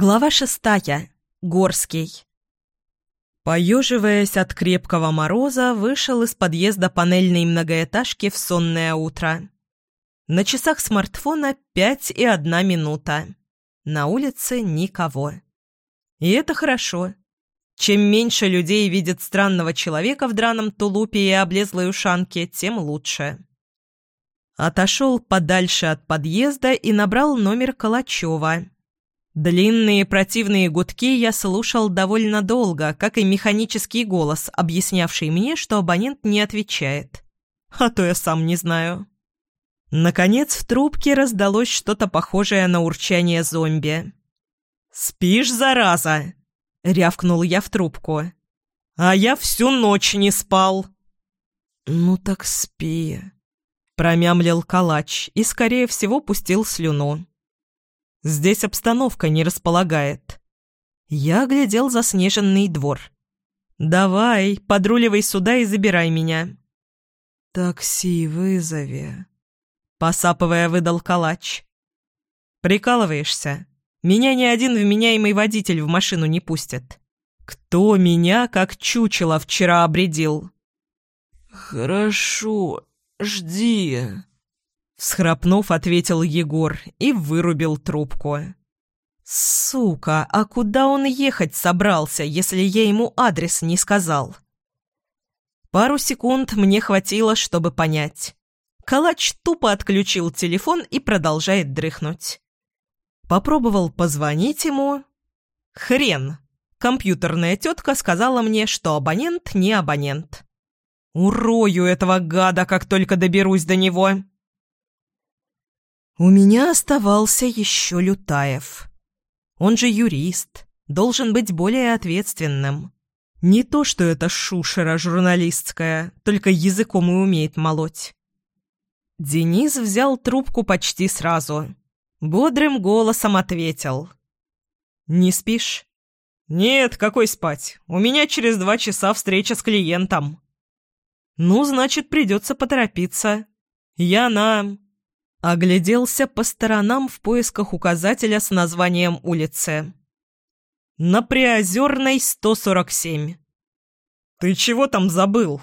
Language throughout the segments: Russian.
Глава шестая. Горский. Поеживаясь от крепкого мороза, вышел из подъезда панельной многоэтажки в сонное утро. На часах смартфона пять и одна минута. На улице никого. И это хорошо. Чем меньше людей видит странного человека в драном тулупе и облезлой ушанке, тем лучше. Отошел подальше от подъезда и набрал номер Калачева. Длинные противные гудки я слушал довольно долго, как и механический голос, объяснявший мне, что абонент не отвечает. А то я сам не знаю. Наконец в трубке раздалось что-то похожее на урчание зомби. «Спишь, зараза?» — рявкнул я в трубку. «А я всю ночь не спал». «Ну так спи», — промямлил калач и, скорее всего, пустил слюну. Здесь обстановка не располагает. Я глядел заснеженный двор. «Давай, подруливай сюда и забирай меня». «Такси вызови», — посапывая выдал калач. «Прикалываешься? Меня ни один вменяемый водитель в машину не пустит. Кто меня, как чучело, вчера обредил?» «Хорошо, жди», Всхрапнув, ответил Егор и вырубил трубку. «Сука, а куда он ехать собрался, если я ему адрес не сказал?» Пару секунд мне хватило, чтобы понять. Калач тупо отключил телефон и продолжает дрыхнуть. Попробовал позвонить ему. Хрен. Компьютерная тетка сказала мне, что абонент не абонент. Урою этого гада, как только доберусь до него. У меня оставался еще Лютаев. Он же юрист, должен быть более ответственным. Не то, что это шушера журналистская, только языком и умеет молоть. Денис взял трубку почти сразу. Бодрым голосом ответил. «Не спишь?» «Нет, какой спать? У меня через два часа встреча с клиентом». «Ну, значит, придется поторопиться. Я на...» Огляделся по сторонам в поисках указателя с названием улицы. «На Приозерной, 147». «Ты чего там забыл?»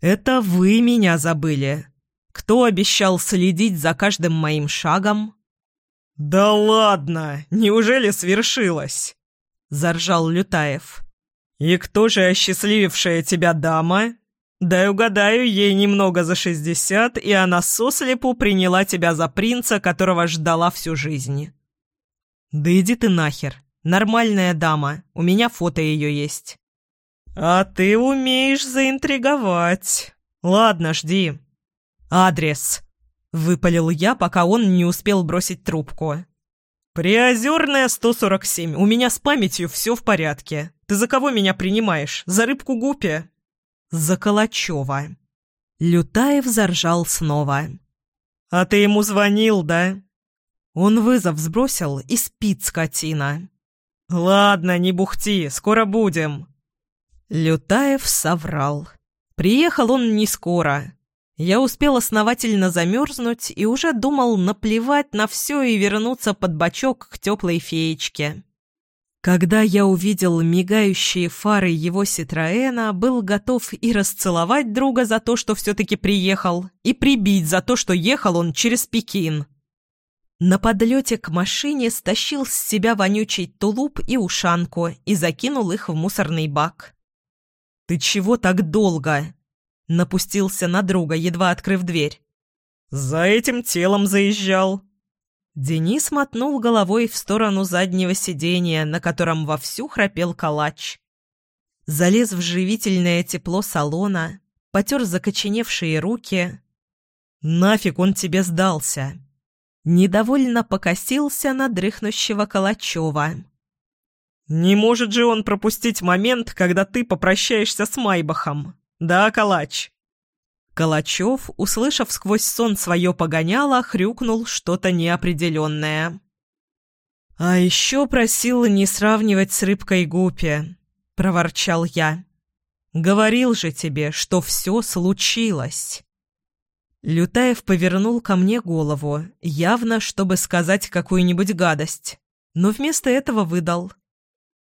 «Это вы меня забыли. Кто обещал следить за каждым моим шагом?» «Да ладно! Неужели свершилось?» – заржал Лютаев. «И кто же осчастливившая тебя дама?» «Дай угадаю, ей немного за шестьдесят, и она сослепу приняла тебя за принца, которого ждала всю жизнь». «Да иди ты нахер. Нормальная дама. У меня фото ее есть». «А ты умеешь заинтриговать. Ладно, жди». «Адрес», — выпалил я, пока он не успел бросить трубку. «Приозерная, 147. У меня с памятью все в порядке. Ты за кого меня принимаешь? За рыбку Гупи?» За Калачева. Лютаев заржал снова. «А ты ему звонил, да?» Он вызов сбросил и спит, скотина. «Ладно, не бухти, скоро будем». Лютаев соврал. Приехал он не скоро. Я успел основательно замерзнуть и уже думал наплевать на все и вернуться под бочок к теплой феечке. Когда я увидел мигающие фары его Ситроэна, был готов и расцеловать друга за то, что все-таки приехал, и прибить за то, что ехал он через Пекин. На подлете к машине стащил с себя вонючий тулуп и ушанку и закинул их в мусорный бак. «Ты чего так долго?» — напустился на друга, едва открыв дверь. «За этим телом заезжал», Денис мотнул головой в сторону заднего сиденья, на котором вовсю храпел калач. Залез в живительное тепло салона, потер закоченевшие руки. «Нафиг он тебе сдался!» Недовольно покосился на дрыхнущего Калачева. «Не может же он пропустить момент, когда ты попрощаешься с Майбахом, да, Калач?» Калачев, услышав сквозь сон свое погоняло, хрюкнул что-то неопределенное. «А еще просил не сравнивать с рыбкой Гупи», — проворчал я. «Говорил же тебе, что все случилось». Лютаев повернул ко мне голову, явно, чтобы сказать какую-нибудь гадость. но вместо этого выдал.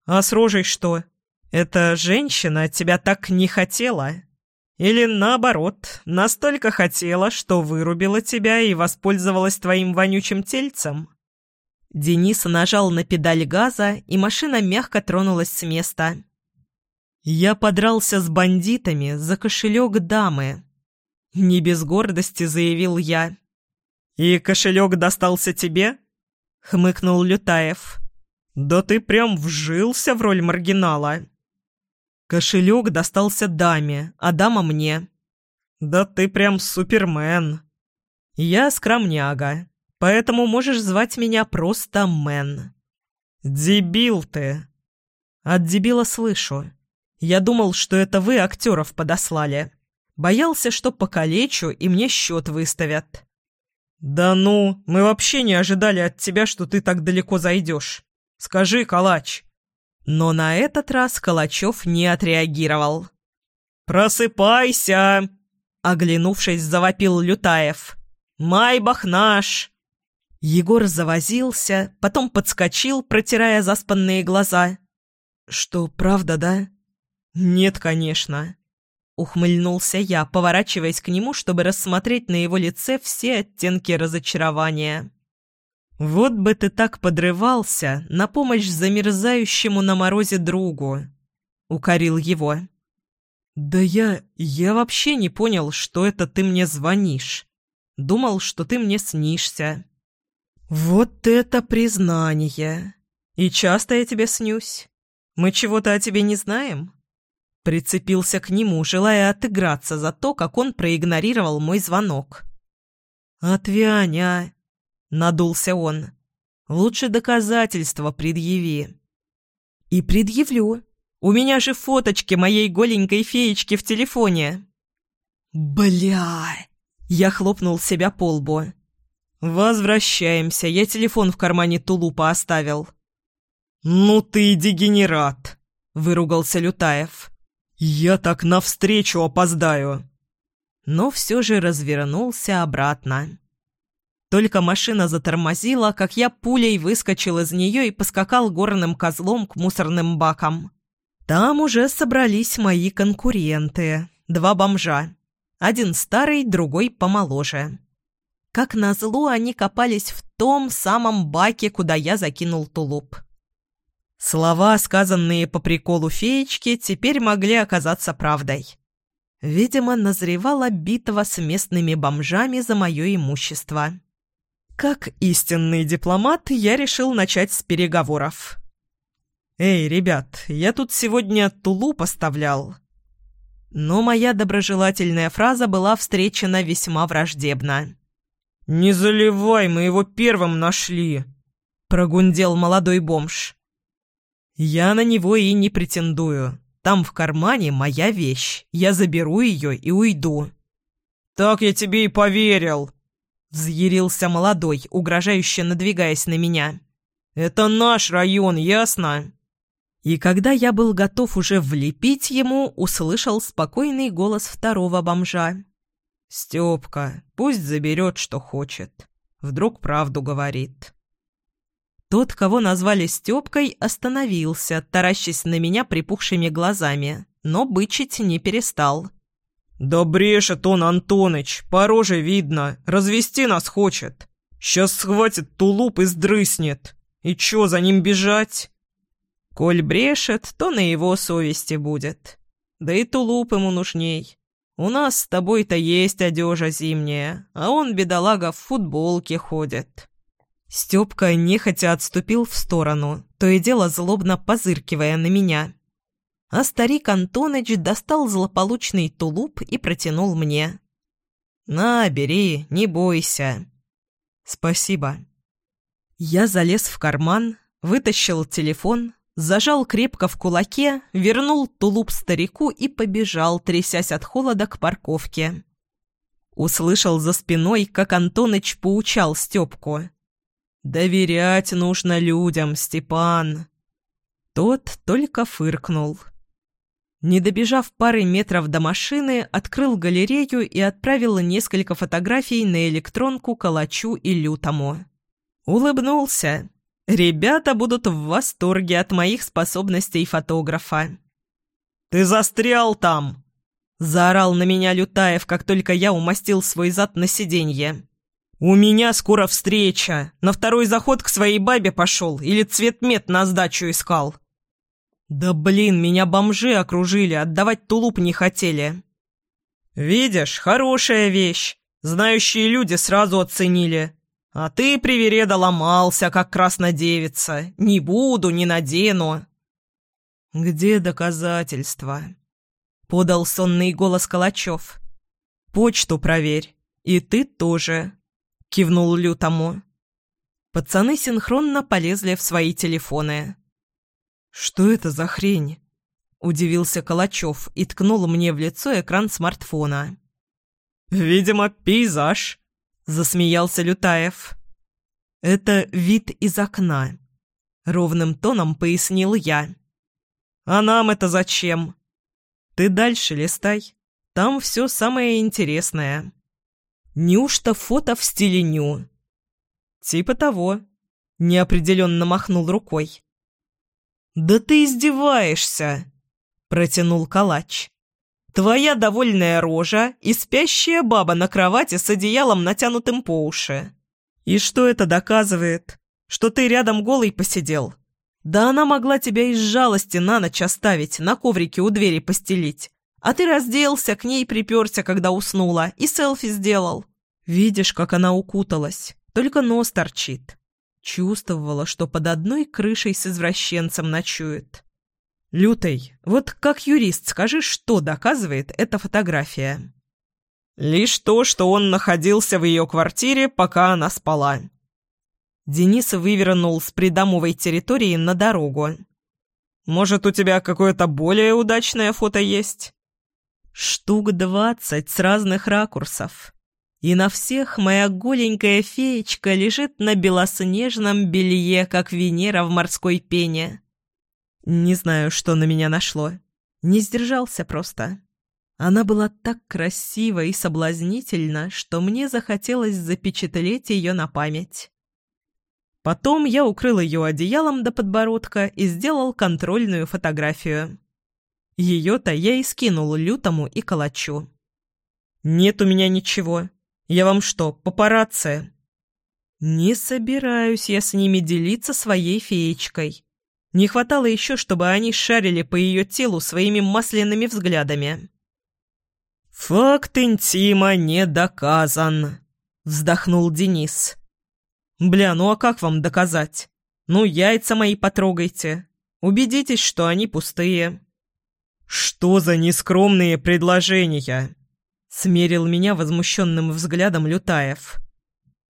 «А с рожей что? Эта женщина тебя так не хотела?» Или наоборот, настолько хотела, что вырубила тебя и воспользовалась твоим вонючим тельцем?» Денис нажал на педаль газа, и машина мягко тронулась с места. «Я подрался с бандитами за кошелек дамы», — не без гордости заявил я. «И кошелек достался тебе?» — хмыкнул Лютаев. «Да ты прям вжился в роль маргинала». Кошелек достался даме, а дама мне. Да ты прям супермен. Я скромняга, поэтому можешь звать меня просто Мэн. Дебил ты. От дебила слышу. Я думал, что это вы актеров подослали. Боялся, что покалечу и мне счет выставят. «Да ну, мы вообще не ожидали от тебя, что ты так далеко зайдешь. Скажи, калач, но на этот раз Калачев не отреагировал. «Просыпайся!» — оглянувшись, завопил Лютаев. «Майбах наш!» Егор завозился, потом подскочил, протирая заспанные глаза. «Что, правда, да?» «Нет, конечно», — ухмыльнулся я, поворачиваясь к нему, чтобы рассмотреть на его лице все оттенки разочарования. «Вот бы ты так подрывался на помощь замерзающему на морозе другу!» — укорил его. «Да я... я вообще не понял, что это ты мне звонишь. Думал, что ты мне снишься». «Вот это признание! И часто я тебе снюсь? Мы чего-то о тебе не знаем?» Прицепился к нему, желая отыграться за то, как он проигнорировал мой звонок. «Отвянь, а!» Надулся он. «Лучше доказательства предъяви». «И предъявлю. У меня же фоточки моей голенькой феечки в телефоне». «Бля!» Я хлопнул себя по лбу. «Возвращаемся. Я телефон в кармане тулупа оставил». «Ну ты дегенерат!» — выругался Лютаев. «Я так навстречу опоздаю!» Но все же развернулся обратно. Только машина затормозила, как я пулей выскочил из нее и поскакал горным козлом к мусорным бакам. Там уже собрались мои конкуренты. Два бомжа. Один старый, другой помоложе. Как назло, они копались в том самом баке, куда я закинул тулуп. Слова, сказанные по приколу феечки, теперь могли оказаться правдой. Видимо, назревала битва с местными бомжами за мое имущество. Как истинный дипломат, я решил начать с переговоров. «Эй, ребят, я тут сегодня тулу поставлял». Но моя доброжелательная фраза была встречена весьма враждебно. «Не заливай, мы его первым нашли», — прогундел молодой бомж. «Я на него и не претендую. Там в кармане моя вещь. Я заберу ее и уйду». «Так я тебе и поверил», Взъярился молодой, угрожающе надвигаясь на меня. «Это наш район, ясно?» И когда я был готов уже влепить ему, услышал спокойный голос второго бомжа. «Степка, пусть заберет, что хочет. Вдруг правду говорит». Тот, кого назвали Степкой, остановился, таращась на меня припухшими глазами, но бычить не перестал. «Да брешет он, Антоныч, по роже видно, развести нас хочет. Сейчас схватит тулуп и сдрыснет. И чё, за ним бежать?» «Коль брешет, то на его совести будет. Да и тулуп ему нужней. У нас с тобой-то есть одежа зимняя, а он, бедолага, в футболке ходит». Степка нехотя отступил в сторону, то и дело злобно позыркивая на меня а старик Антоныч достал злополучный тулуп и протянул мне. «На, бери, не бойся». «Спасибо». Я залез в карман, вытащил телефон, зажал крепко в кулаке, вернул тулуп старику и побежал, трясясь от холода к парковке. Услышал за спиной, как Антоныч поучал Степку. «Доверять нужно людям, Степан». Тот только фыркнул. Не добежав пары метров до машины, открыл галерею и отправил несколько фотографий на электронку Калачу и Лютому. Улыбнулся. Ребята будут в восторге от моих способностей фотографа. «Ты застрял там!» Заорал на меня Лютаев, как только я умастил свой зад на сиденье. «У меня скоро встреча. На второй заход к своей бабе пошел или цветмет на сдачу искал». «Да блин, меня бомжи окружили, отдавать тулуп не хотели». «Видишь, хорошая вещь. Знающие люди сразу оценили. А ты, привереда, ломался, как краснодевица. Не буду, не надену». «Где доказательства?» подал сонный голос Калачев. «Почту проверь. И ты тоже», — кивнул Лютому. Пацаны синхронно полезли в свои телефоны. «Что это за хрень?» — удивился Калачев и ткнул мне в лицо экран смартфона. «Видимо, пейзаж», — засмеялся Лютаев. «Это вид из окна», — ровным тоном пояснил я. «А нам это зачем?» Ты дальше листай. Там все самое интересное. Неужто фото в стиле ню? Типа того. Неопределенно махнул рукой. «Да ты издеваешься!» — протянул калач. «Твоя довольная рожа и спящая баба на кровати с одеялом, натянутым по уши. И что это доказывает? Что ты рядом голый посидел? Да она могла тебя из жалости на ночь оставить, на коврике у двери постелить. А ты разделся, к ней приперся, когда уснула, и селфи сделал. Видишь, как она укуталась, только нос торчит. Чувствовала, что под одной крышей с извращенцем ночует. «Лютый, вот как юрист скажи, что доказывает эта фотография?» «Лишь то, что он находился в ее квартире, пока она спала», Денис вывернул с придомовой территории на дорогу. «Может, у тебя какое-то более удачное фото есть?» «Штук двадцать с разных ракурсов. И на всех моя голенькая феечка лежит на белоснежном белье, как Венера в морской пене. Не знаю, что на меня нашло. Не сдержался просто. Она была так красива и соблазнительна, что мне захотелось запечатлеть ее на память. Потом я укрыл ее одеялом до подбородка и сделал контрольную фотографию. Ее-то я и скинул лютому и калачу. «Нет у меня ничего. Я вам что, папарацци?» «Не собираюсь я с ними делиться своей феечкой. Не хватало еще, чтобы они шарили по ее телу своими масляными взглядами». «Факт интима не доказан», — вздохнул Денис. «Бля, ну а как вам доказать? Ну, яйца мои потрогайте. Убедитесь, что они пустые». «Что за нескромные предложения?» Смерил меня возмущенным взглядом Лютаев.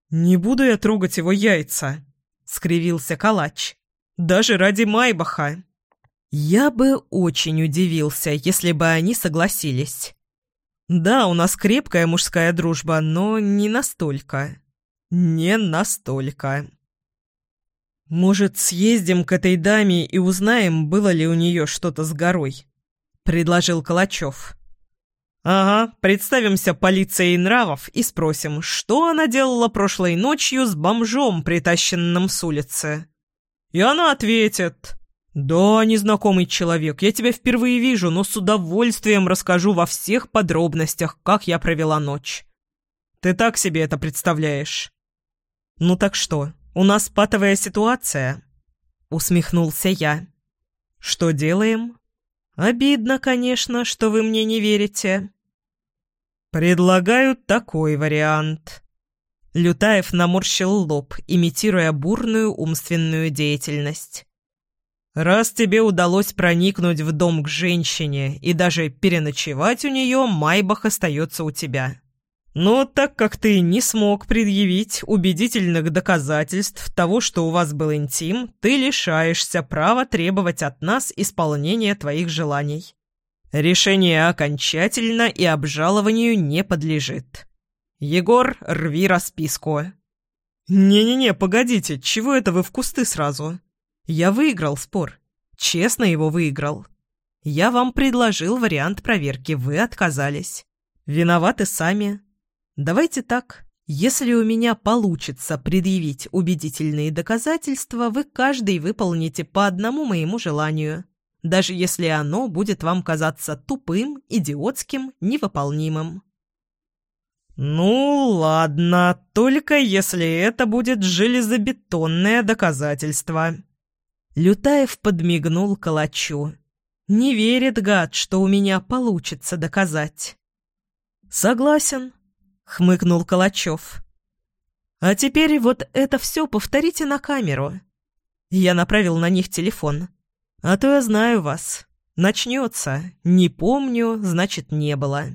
«Не буду я трогать его яйца», — скривился калач. «Даже ради Майбаха». Я бы очень удивился, если бы они согласились. Да, у нас крепкая мужская дружба, но не настолько. «Не настолько». «Может, съездим к этой даме и узнаем, было ли у нее что-то с горой?» — предложил Калачев. «Ага, представимся полицией нравов и спросим, что она делала прошлой ночью с бомжом, притащенным с улицы». И она ответит, «Да, незнакомый человек, я тебя впервые вижу, но с удовольствием расскажу во всех подробностях, как я провела ночь». Ты так себе это представляешь?» «Ну так что, у нас патовая ситуация?» Усмехнулся я. «Что делаем?» «Обидно, конечно, что вы мне не верите». «Предлагаю такой вариант». Лютаев наморщил лоб, имитируя бурную умственную деятельность. «Раз тебе удалось проникнуть в дом к женщине и даже переночевать у нее, Майбах остается у тебя. Но так как ты не смог предъявить убедительных доказательств того, что у вас был интим, ты лишаешься права требовать от нас исполнения твоих желаний. Решение окончательно и обжалованию не подлежит. Егор, рви расписку. «Не-не-не, погодите, чего это вы в кусты сразу? Я выиграл спор. Честно его выиграл. Я вам предложил вариант проверки, вы отказались. Виноваты сами, Давайте так. Если у меня получится предъявить убедительные доказательства, вы каждый выполните по одному моему желанию, даже если оно будет вам казаться тупым, идиотским, невыполнимым. «Ну, ладно, только если это будет железобетонное доказательство». Лютаев подмигнул калачу. «Не верит, гад, что у меня получится доказать». «Согласен», — хмыкнул Калачев. «А теперь вот это все повторите на камеру». Я направил на них телефон. «А то я знаю вас. Начнется. Не помню, значит, не было».